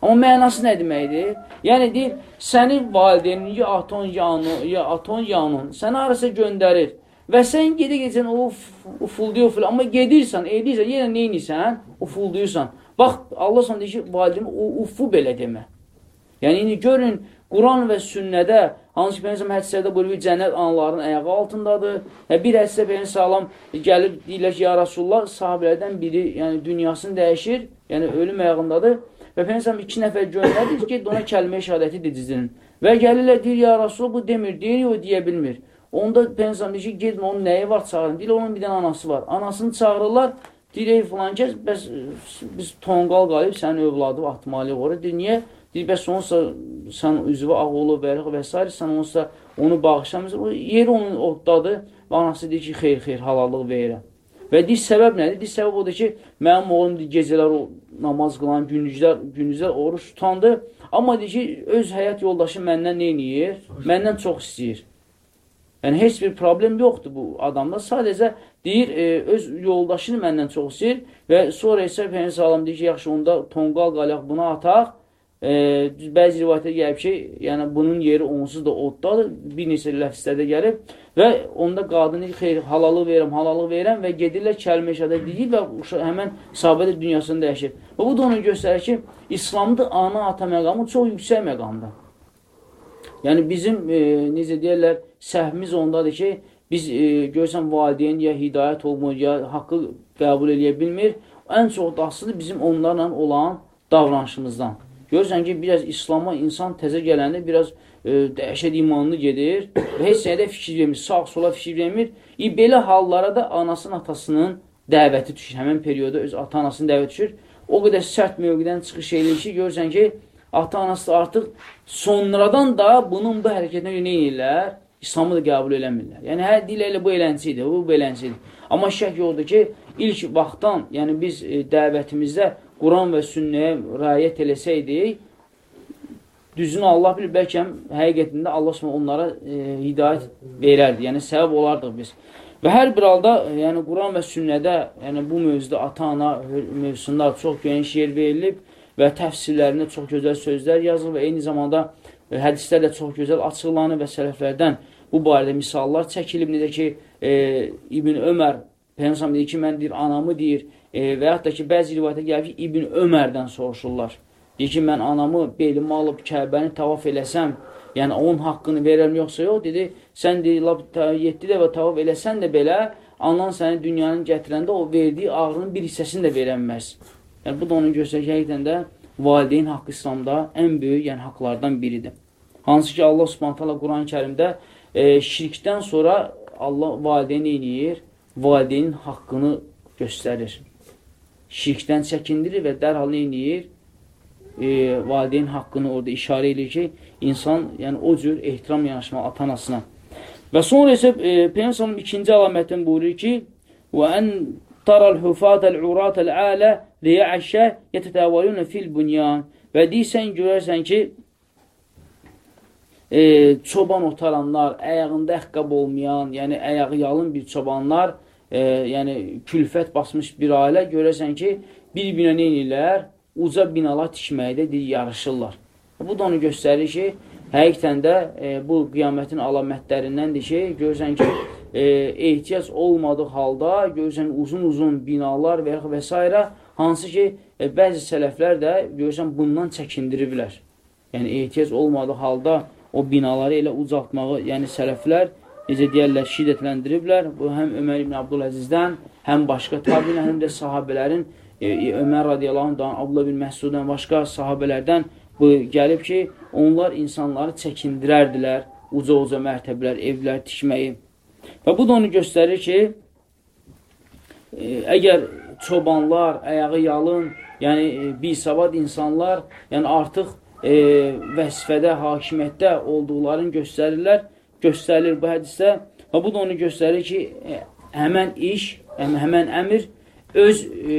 Amma mənası nə deməkdir? Yəni, deyir, sənin valideynin ya aton, ya, anu, ya aton, ya anun səni arası göndərir. Və sən gedə-gedən uf, ufulduyur filan. Amma gedirsən, edirsən, yenə neynirsən? Ufulduyursan. Bax, Allah sonra deyir ki, valideyn ufu belə demə. Yəni, indi görün, Quran və sünnədə, hansı ki, Peyyənsəm hədisədə buyurur, cənnət anların əyağı altındadır. Və bir hədisdə Peyyənsəm salam gəlir, deyirlər ki, ya Rasulullah, sahabələrdən biri, yəni dünyasını dəyişir, yəni ölüm əyağındadır. Və Peyyənsəm iki nəfər göndərir ki, ona kəlmə-i şəhadəti didizdirin. Və gəlirlər, deyir, ya Rasulullah, bu demir, deyir, o deyə bilmir. Onda Peyyənsəm deyir ki, gedmə, onun nəyi var çağırın. Deyir, onun bir dənə anası var. Anasını çağırırlar, deyir, ey filan kəs, bəs biz tonqal qalıb, sənin övladı atmalıyıq oraya. Deyir, niyə? Deyir, bəs onsa sən üzvü ağ olub və, və s. sən onsa onu bağışlamırsan. Yeri onun oddadır və anası deyir ki, xeyr, xeyr, halallıq verirəm. Və deyir, səbəb nədir? Deyir, səbəb odur ki, mənim oğlum deyir, gecələr o namaz qılan, gündüzlər, gündüzlər oruç tutandı. Amma deyir ki, öz həyat yoldaşı məndən neyniyir? Məndən çox istəyir. Yəni, heç bir problem yoxdur bu adamda. Sadəcə deyir, e, öz yoldaşını məndən çox istəyir və sonra isə Peyyən Salam deyir ki, yaxşı, onda tonqal qalaq buna ataq e, bəzi rivayətə gəlib ki, yəni bunun yeri onsuz da oddadır, bir neçə ləfslərdə gəlib və onda qadın xeyr, halalı verirəm, halalı verirəm və gedirlər kəlmə şəhədə deyir və həmən sahabədə dünyasını dəyişir. Və bu da onu göstərir ki, İslamda ana, ata məqamı çox yüksək məqamdır. Yəni bizim, e, necə deyərlər, səhvimiz ondadır ki, biz e, görsən valideyn ya hidayət olmur, ya haqqı qəbul eləyə bilmir. Ən çox da asılı bizim onlarla olan davranışımızdan. Görürsən ki, biraz İslama insan təzə gələndə biraz e, dəhşət imanlı gedir və heç nədə fikir vermir, sağ-sola fikir vermir. E, belə hallara da anasının, atasının dəvəti düşür. Həmən periyoda öz ata-anasının dəvəti düşür. O qədər sərt mövqdən çıxış eləyir ki, görürsən ki, ata-anası artıq sonradan da bunun bu hərəkətinə görə nə edirlər? İslamı da qəbul eləmirlər. Yəni, hər dilə ilə bu eləncədir, bu beləncidir. Amma şək yoxdur ki, ilk vaxtdan, yəni biz e, dəvətimizdə Quran və sünnəyə rayət eləsəydik, düzünü Allah bilir, bəlkə həqiqətində Allah s.ə. onlara e, hidayət verərdi, yəni səbəb olardıq biz. Və hər bir halda, e, yəni Quran və sünnədə, yəni bu mövzuda ata-ana mövzusunda çox geniş yer verilib və təfsirlərində çox gözəl sözlər yazılıb və eyni zamanda e, hədislərlə çox gözəl açıqlanıb və sələflərdən bu barədə misallar çəkilib. Necə ki, e, İbn Ömər, Peyyəmsam deyir ki, mən deyir, anamı deyir, e, və yaxud da ki, bəzi rivayətə gəlir ki, İbn Ömərdən soruşurlar. Deyir ki, mən anamı belimi alıb Kəbəni tavaf eləsəm, yəni onun haqqını verərəm yoxsa yox, dedi, sən deyir, 7 dəfə tavaf eləsən də belə, anan səni dünyanın gətirəndə o verdiyi ağrının bir hissəsini də verənməz. Yəni, bu da onun göstərəcəkdən də valideyn haqqı İslamda ən böyük yəni, haqlardan biridir. Hansı ki, Allah subhanətələ Quran-ı kərimdə e, şirkdən sonra Allah valideyn eləyir, valideynin haqqını göstərir şirkdən çəkindirir və dərhal eləyir? E, valideyn haqqını orada işarə edir ki, insan yəni o cür ehtiram yanaşma atanasına. Və sonra isə e, Peyyəmsalım ikinci əlamətdən buyurur ki, ən taral hufadəl uratəl alə liyəşə yətətəvəlünə fil bunyan və deyirsən, görərsən ki, e, çoban otaranlar, əyağında əqqab olmayan, yəni əyağı yalın bir çobanlar e, yəni külfət basmış bir ailə görəsən ki, bir-birinə neynirlər? Uca binalar tikməkdə yarışırlar. Bu da onu göstərir ki, həqiqətən də e, bu qiyamətin alamətlərindəndir ki, görürsən ki, e, ehtiyac olmadığı halda görürsən uzun-uzun binalar və, və s. hansı ki, e, bəzi sələflər də görürsən bundan çəkindiriblər. Yəni, ehtiyac olmadığı halda o binaları elə ucaltmağı, yəni sələflər necə deyərlər, şiddətləndiriblər. Bu, həm Ömər ibn Abdüləzizdən, həm başqa tabinə, həm də sahabələrin, e, e Ömər radiyallahu anh, Abdullah bin Məhsuddan, başqa sahabələrdən bu gəlib ki, onlar insanları çəkindirərdilər, uca-uca mərtəbələr, evlər tikməyi. Və bu da onu göstərir ki, e, əgər çobanlar, əyağı yalın, yəni e, bisavad insanlar, yəni artıq e, vəzifədə, hakimiyyətdə olduqlarını göstərirlər, göstərilir bu hədisdə və bu da onu göstərir ki, e, həmən iş, həmən əmr öz, e,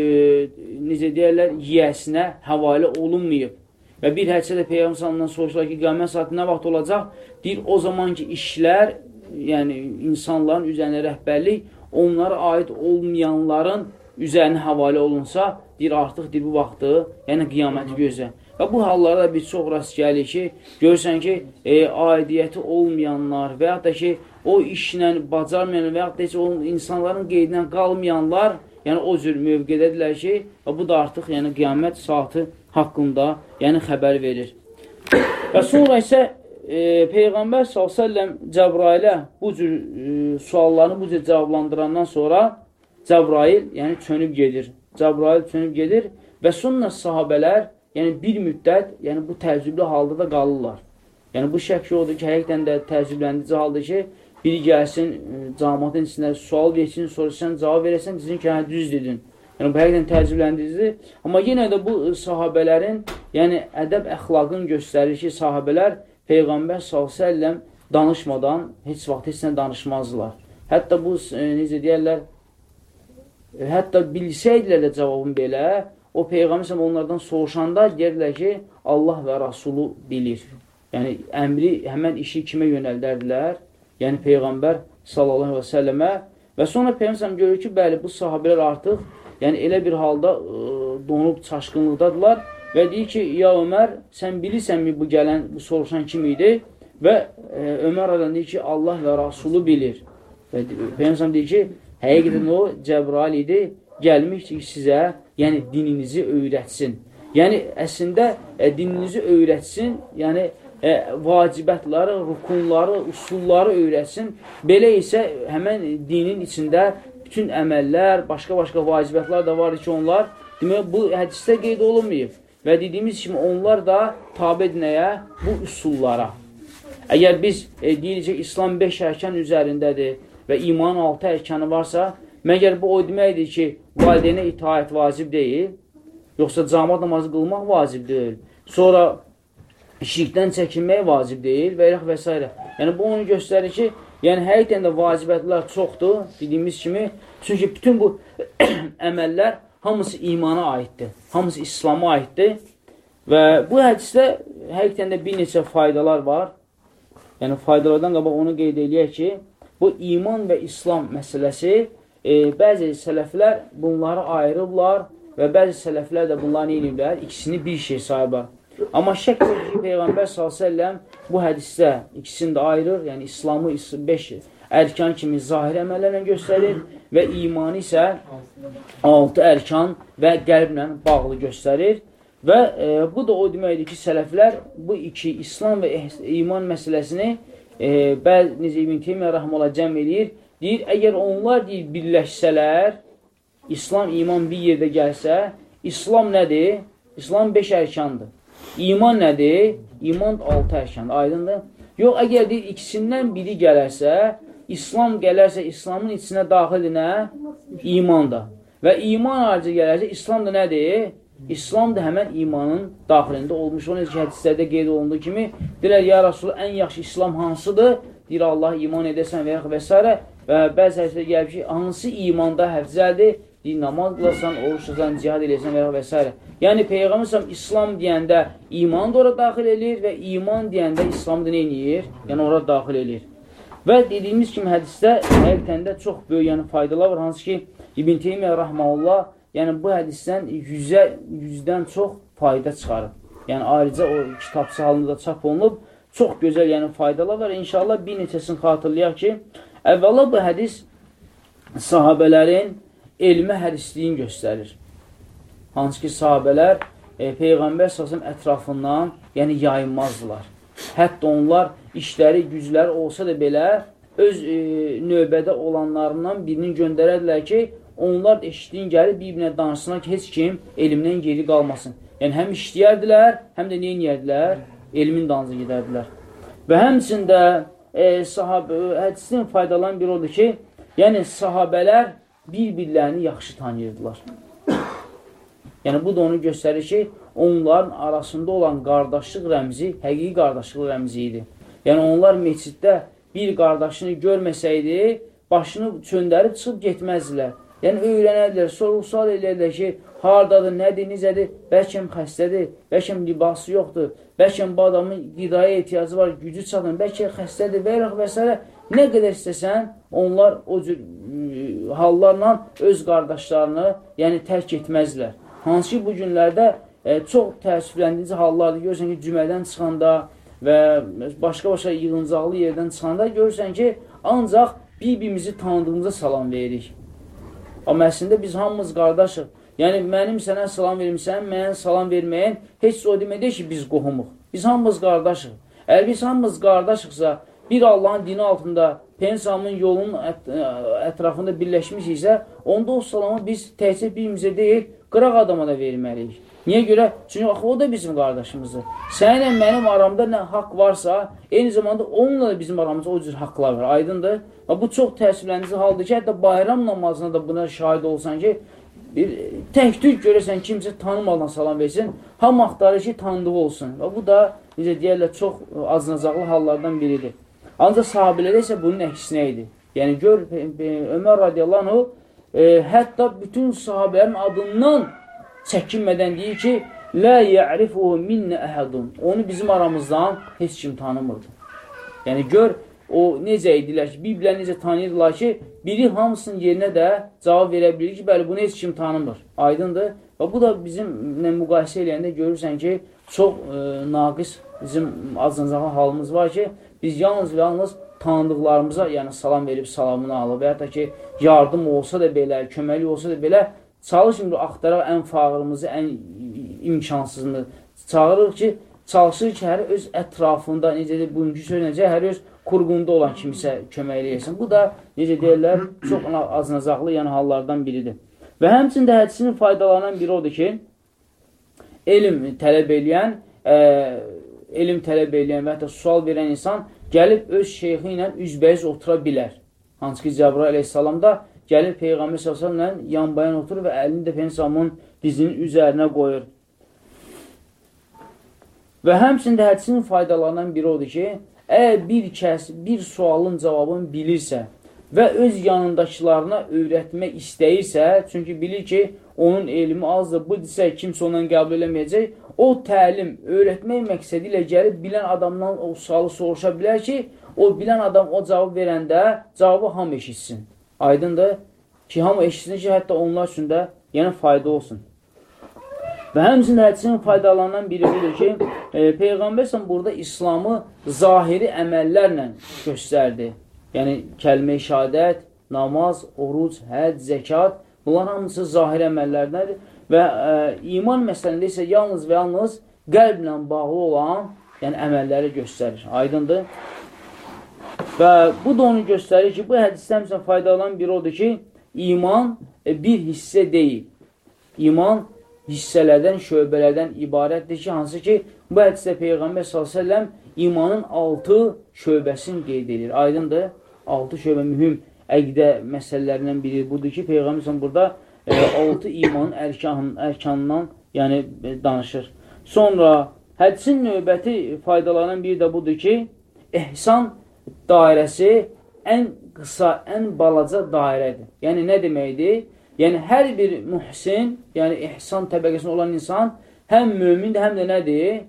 necə deyərlər, yiyəsinə həvalə olunmayıb. Və bir hədisədə Peyğəmbər sallallahu soruşlar ki, qiyamət saatı nə vaxt olacaq? Deyir, o zaman ki, işlər, yəni insanların üzərinə rəhbərlik onlara aid olmayanların üzərinə həvalə olunsa, deyir, artıq deyir, bu vaxtı, yəni qiyaməti gözlə. Və bu hallara da biz çox rast gəlir ki, görürsən ki, e, aidiyyəti olmayanlar və yaxud da ki, o işlə bacarmayan və yaxud da ki, o insanların qeydindən qalmayanlar yəni o cür mövqedədirlər ki, bu da artıq yəni qiyamət saatı haqqında yəni xəbər verir. Və sonra isə e, Peyğəmbər s.ə.v Cəbrailə bu cür e, suallarını bu cür cavablandırandan sonra Cəbrail yəni çönüb gedir. Cəbrail çönüb gedir və sonra sahabələr yəni bir müddət yəni bu təəccüblü halda da qalırlar. Yəni bu şək odur ki, həqiqdən də təəccübləndirici haldır ki, biri gəlsin, e, cəmatın içində sual versin, sonra sən cavab verəsən, desin ki, hə, düz dedin. Yəni, bu həqiqdən təəccübləndiricidir. Amma yenə də bu e, sahabələrin, yəni ədəb əxlaqın göstərir ki, sahabələr Peyğəmbər s.ə.v danışmadan heç vaxt heç nə danışmazdılar. Hətta bu, e, necə deyərlər, e, hətta bilsəydilər də cavabın belə, o Peyğəmbər onlardan soruşanda deyirlər ki, Allah və Rasulu bilir. Yəni, əmri, həmən işi kimə yönəldərdilər? yəni Peyğəmbər sallallahu və səlləmə və sonra Peyğəmbər görür ki, bəli, bu sahabelər artıq yəni elə bir halda ə, donub çaşqınlıqdadılar və deyir ki, ya Ömər, sən bilirsənmi bu gələn, bu soruşan kim idi? Və ə, Ömər adam deyir ki, Allah və Rasulu bilir. Və Peyğəmbər deyir ki, həqiqətən o Cəbrail idi, gəlmişdir sizə, yəni dininizi öyrətsin. Yəni, əslində, ə, dininizi öyrətsin, yəni e, vacibətləri, rukunları, usulları öyrətsin. Belə isə həmən dinin içində bütün əməllər, başqa-başqa vacibətlər də var ki, onlar demək, bu hədisdə qeyd olunmayıb. Və dediyimiz kimi, onlar da tabi nəyə? Bu üsullara. Əgər biz e, deyirik ki, İslam 5 ərkan üzərindədir və imanın 6 ərkanı varsa, məgər bu o deməkdir ki, valideynə itaət vacib deyil, yoxsa cama namazı qılmaq vacib deyil. Sonra şirkdən çəkinmək vacib deyil və və s. Yəni, bu onu göstərir ki, yəni həqiqdən də vacibətlər çoxdur, dediyimiz kimi. Çünki bütün bu əməllər hamısı imana aiddir, hamısı İslama aiddir. Və bu hədisdə həqiqdən də bir neçə faydalar var. Yəni, faydalardan qabaq onu qeyd eləyək ki, bu iman və İslam məsələsi e, bəzi sələflər bunları ayırıblar və bəzi sələflər də bunları neyiniblər? İkisini bir şey sayıblar. Amma şək edir ki, Peyğəmbər s.ə.v bu hədisdə ikisini də ayırır, yəni İslamı 5 ərkan kimi zahir əməllərlə göstərir və imanı isə 6 ərkan və qəlblə bağlı göstərir. Və e, bu da o deməkdir ki, sələflər bu iki İslam və iman məsələsini e, bəl, necə İbn Teymiyyə rəhmələ cəm eləyir. Deyir, əgər onlar deyir, birləşsələr, İslam, iman bir yerdə gəlsə, İslam nədir? İslam 5 ərkandır. İman nədir? İman altı ərkandır, aydındır? Yox, əgər deyir, ikisindən biri gələrsə, İslam gələrsə, İslamın içinə daxildir nə? İman da. Və iman harcı gələrsə, İslam da nədir? İslam da həmən imanın daxilində olmuş. Onun ki, hədislərdə qeyd olunduğu kimi, deyirlər, ya Rasulullah, ən yaxşı İslam hansıdır? Deyir, Allah iman edəsən və yaxud və s. Və bəzi hədislər gəlib ki, hansı imanda həfzəldir? Deyir, namaz qılasan, oruç tutan, cihad eləyəsən və, və s. Yəni, Peyğəmbər İslam deyəndə iman da ora daxil edir və iman deyəndə İslam da neyir? Yəni, ora daxil edir. Və dediyimiz kimi hədisdə həqiqətən də çox böyük yəni, faydalar var. Hansı ki, İbn Teymiyyə Rahmanullah yəni, bu hədisdən yüzə, yüzdən çox fayda çıxarıb. Yəni, ayrıca o kitabçı halında da çap olunub. Çox gözəl yəni, faydalar var. İnşallah bir neçəsini xatırlayaq ki, əvvəla bu hədis sahabələrin elmə hərisliyin göstərir. Hansı ki, sahabələr e, Peyğəmbər səsəm ətrafından yəni yayınmazdılar. Hətta onlar işləri, gücləri olsa da belə öz e, növbədə olanlarından birini göndərədilər ki, onlar eşitdiyin gəlib bir-birinə danışsınlar ki, heç kim elmdən geri qalmasın. Yəni, həm işləyərdilər, həm də neyin yerdilər? Elmin danıza gedərdilər. Və həmçində e, sahabə, hədisin faydalan bir odur ki, yəni sahabələr bir-birlərini yaxşı tanıyırdılar. Yəni, bu da onu göstərir ki, onların arasında olan qardaşlıq rəmzi həqiqi qardaşlıq rəmzi idi. Yəni, onlar meçiddə bir qardaşını görməsəydi, başını çöndərib çıxıb getməzdilər. Yəni, öyrənədilər, sorğu-sual eləyədilər ki, hardadır, nədir, necədir, bəlkəm xəstədir, bəlkəm libası yoxdur, bəlkəm bu adamın qidaya ehtiyacı var, gücü çatın, bəlkə xəstədir və və s. Nə qədər istəsən, onlar o cür hallarla öz qardaşlarını yəni tərk etməzlər. Hansı ki, bu günlərdə e, çox təəssüfləndirici hallardır. Görürsən ki, cümədən çıxanda və başqa-başqa yığıncaqlı yerdən çıxanda görürsən ki, ancaq bir-birimizi tanıdığımıza salam veririk. Amma əslində biz hamımız qardaşıq. Yəni, mənim sənə salam vermişsən, mənə salam verməyən heç o deməkdir ki, biz qohumuq. Biz hamımız qardaşıq. Əgər biz hamımız qardaşıqsa, bir Allahın dini altında Pensamın yolunun ət ətrafında birləşmişiksə, onda o salamı biz təhsil birimizə deyil, qıraq adama da verməliyik. Niyə görə? Çünki axı o da bizim qardaşımızdır. Səninlə mənim aramda nə haqq varsa, eyni zamanda onunla da bizim aramızda o cür haqqlar var. Aydındır? Və bu çox təəssüflənici haldır ki, hətta bayram namazına da buna şahid olsan ki, bir tək-tük görəsən kimsə tanımadan salam versin, ham axtarır ki, tanıdığı olsun. Və bu da, necə deyərlər, çox aznacaqlı hallardan biridir. Ancaq sahabilərdə isə bunun əksinə idi. Yəni, gör, Ömər radiyallahu anh, e, hətta bütün sahabələrin adından çəkinmədən deyir ki, Lə yə'rifuhu minnə əhədun. Onu bizim aramızdan heç kim tanımırdı. Yəni, gör, o necə idilər ki, Bibliya necə tanıyırdılar ki, biri hamısının yerinə də cavab verə bilir ki, bəli, bunu heç kim tanımır. Aydındır. Və bu da bizimlə müqayisə eləyəndə görürsən ki, çox e, naqis bizim azıncağı halımız var ki, biz yalnız və yalnız tanıdıqlarımıza, yəni salam verib salamını alıb, və ya ki, yardım olsa da belə, köməlik olsa da belə, çalışmır axtaraq ən fağırımızı, ən imkansızını. Çağırır ki, çalışır ki, hər öz ətrafında, necə bugünkü söz necə, hər öz qurğunda olan kimsə kömək eləyəsin. Bu da, necə deyirlər, çox aznazaqlı yəni hallardan biridir. Və həmçində hədisinin faydalanan biri odur ki, elm tələb eləyən, e, elm tələb eləyən və hətta sual verən insan gəlib öz şeyxi ilə üzbəyiz otura bilər. Hansı ki, Cəbrail əleyhissalam da gəlir Peyğəmbər s.ə.v ilə yan bayan oturur və əlini də Peyğəmbərin dizinin üzərinə qoyur. Və həmçində hədisinin faydalarından biri odur ki, əgər bir kəs bir sualın cavabını bilirsə və öz yanındakılarına öyrətmək istəyirsə, çünki bilir ki, onun elmi azdır, bu desə kimsə ondan qəbul eləməyəcək, o təlim, öyrətmək məqsədi ilə gəlib bilən adamdan o sualı soruşa bilər ki, o bilən adam o cavab verəndə cavabı ham eşitsin. Aydındır ki, hamı eşitsin ki, hətta onlar üçün də yəni fayda olsun. Və həmçinin hədisinin faydalanan biri budur ki, e, Peyğəmbər burada İslamı zahiri əməllərlə göstərdi. Yəni, kəlmə-i şəhadət, namaz, oruc, həd, zəkat, bunlar hamısı zahir əməllərdəndir və e, iman məsələndə isə yalnız və yalnız qəlblə bağlı olan yəni əməlləri göstərir. Aydındır? Və bu da onu göstərir ki, bu hədisdə həmsə faydalan biri odur ki, iman e, bir hissə deyil. İman hissələrdən, şöbələrdən ibarətdir ki, hansı ki, bu hədisdə Peyğəmbər s.ə.v imanın altı şöbəsini qeyd edir. Aydındır? altı şöbə mühüm əqidə məsələlərindən biri budur ki, Peyğəmbər burada e, altı imanın ərkan, ərkanından yəni e, danışır. Sonra hədisin növbəti faydalanan biri də budur ki, ehsan dairəsi ən qısa, ən balaca dairədir. Yəni nə deməkdir? Yəni hər bir mühsin, yəni ehsan təbəqəsində olan insan həm mömindir, həm də nədir?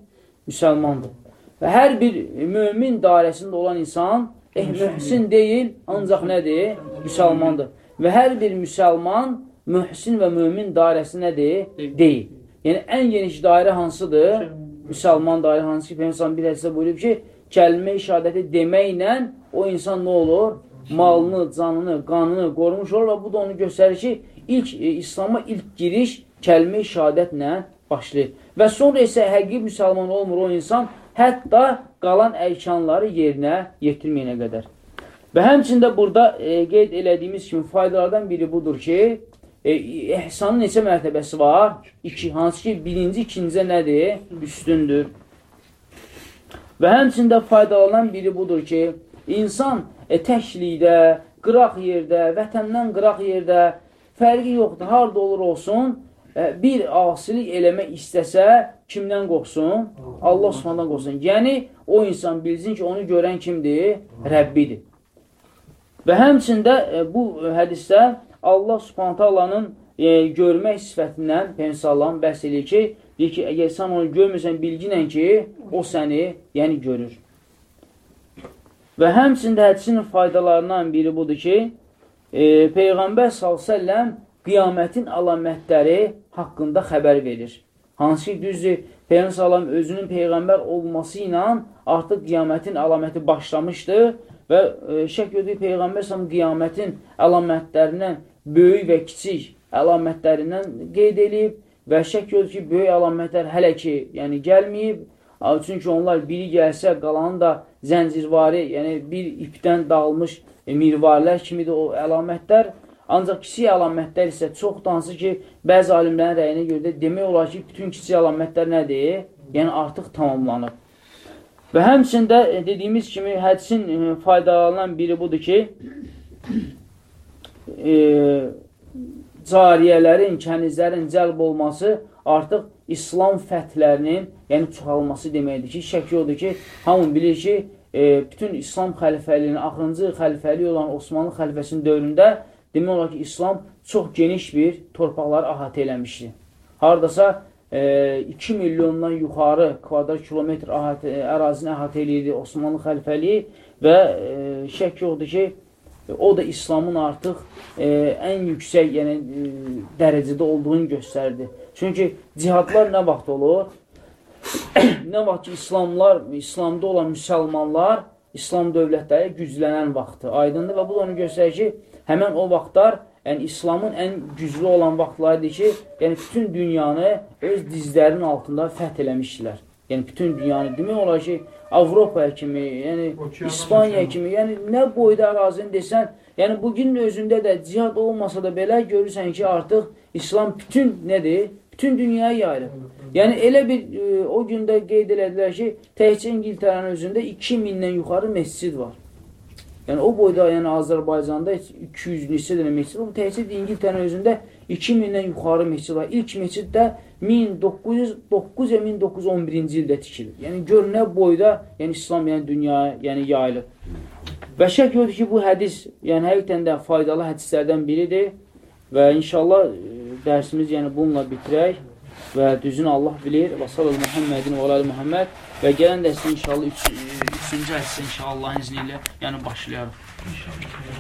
Müsəlmandır. Və hər bir mömin dairəsində olan insan Eh, mühsin deyil, ancaq nədir? Müsəlmandır. Və hər bir müsəlman mühsin və mömin dairəsi nədir? Deyil. Yəni, ən geniş dairə hansıdır? Müsəlman dairə hansı ki, Peygəmbər bir hədisə buyurub ki, kəlmə-i şəhadəti deməklə o insan nə olur? Malını, canını, qanını qorumuş olur və bu da onu göstərir ki, ilk e, İslam'a ilk giriş kəlmə-i şəhadətlə başlayır. Və sonra isə həqiqi müsəlman olmur o insan, hətta qalan ərkanları yerinə yetirməyənə qədər. Və həmçində burada e, qeyd elədiyimiz kimi faydalardan biri budur ki, e, ehsanın neçə mərtəbəsi var? İki, hansı ki, birinci, ikincə nədir? Üstündür. Və həmçində faydalanan biri budur ki, insan e, təklikdə, qıraq yerdə, vətəndən qıraq yerdə, fərqi yoxdur, harada olur olsun, bir asilik eləmək istəsə, kimdən qorxsun? Allah subhandan qorxsun. Yəni, o insan bilsin ki, onu görən kimdir? Rəbbidir. Və həmçində e, bu hədisdə Allah subhantallanın e, görmək sifətindən Pensallan bəhs edir ki, deyir ki, əgər sən onu görmürsən bilginlə ki, o səni yəni görür. Və həmçində hədisin faydalarından biri budur ki, e, Peyğəmbər s.ə.v qiyamətin əlamətləri haqqında xəbər verir. Hansı ki, düzdür, Peyğəmbər salam özünün Peyğəmbər olması ilə artıq qiyamətin əlaməti başlamışdı və e, şək edir Peyğəmbər salam qiyamətin əlamətlərindən böyük və kiçik əlamətlərindən qeyd edib və şək yoxdur ki, böyük əlamətlər hələ ki, yəni gəlməyib. Çünki onlar biri gəlsə, qalanı da zəncirvari, yəni bir ipdən dağılmış e, mirvarilər kimidir o əlamətlər. Ancaq kiçik əlamətlər isə çox hansı ki, bəzi alimlərin rəyinə görə də demək olar ki, bütün kiçik əlamətlər nədir? Yəni artıq tamamlanıb. Və həmçində e, dediyimiz kimi hədisin e, faydalanan biri budur ki, e, cariyələrin, kənizlərin cəlb olması artıq İslam fəthlərinin, yəni çoxalması deməkdir ki, şək yoxdur ki, hamın bilir ki, e, bütün İslam xəlifəliyinin, axırıncı xəlifəliyi olan Osmanlı xəlifəsinin dövründə demək olar ki, İslam çox geniş bir torpaqları əhatə eləmişdir. Haradasa e, 2 milyondan yuxarı kvadrat kilometr əhatə, ərazini əhatə eləyirdi Osmanlı xəlifəliyi və e, şək yoxdur ki, o da İslamın artıq e, ən yüksək yəni, e, dərəcədə olduğunu göstərdi. Çünki cihadlar nə vaxt olur? nə vaxt ki, İslamlar, İslamda olan müsəlmanlar İslam dövlətləri güclənən vaxtı aydındır və bu onu göstərir ki, həmən o vaxtlar yəni İslamın ən güclü olan vaxtlarıdır ki, yəni bütün dünyanı öz dizlərinin altında fəth eləmişdilər. Yəni bütün dünyanı demək olar ki, Avropaya kimi, yəni İspaniya kimi, yəni nə boyda ərazini desən, yəni bugün özündə də cihad olmasa da belə görürsən ki, artıq İslam bütün nədir? Bütün dünyaya yayılır. Yəni elə bir e, o gündə qeyd elədilər ki, təkcə İngiltərənin özündə 2000-dən yuxarı məscid var. Yəni o boyda, yəni Azərbaycanda 200 neçə dənə məscid var. Təkcə İngiltərənin özündə 2000-dən yuxarı məscid var. İlk məscid də 1909 və 1911-ci ildə tikilir. Yəni gör nə boyda, yəni İslam yəni dünyaya yəni yayılır. Və şək yoxdur ki, bu hədis, yəni həqiqətən də faydalı hədislərdən biridir və inşallah e, dərsimiz yəni bununla bitirək və düzünü Allah bilir. Və sallallahu Muhammedin və aləli Muhammed və gələn dərsi inşallah 3-cü hədisi inşallah Allahın izni ilə yəni başlayarıq. İnşallah.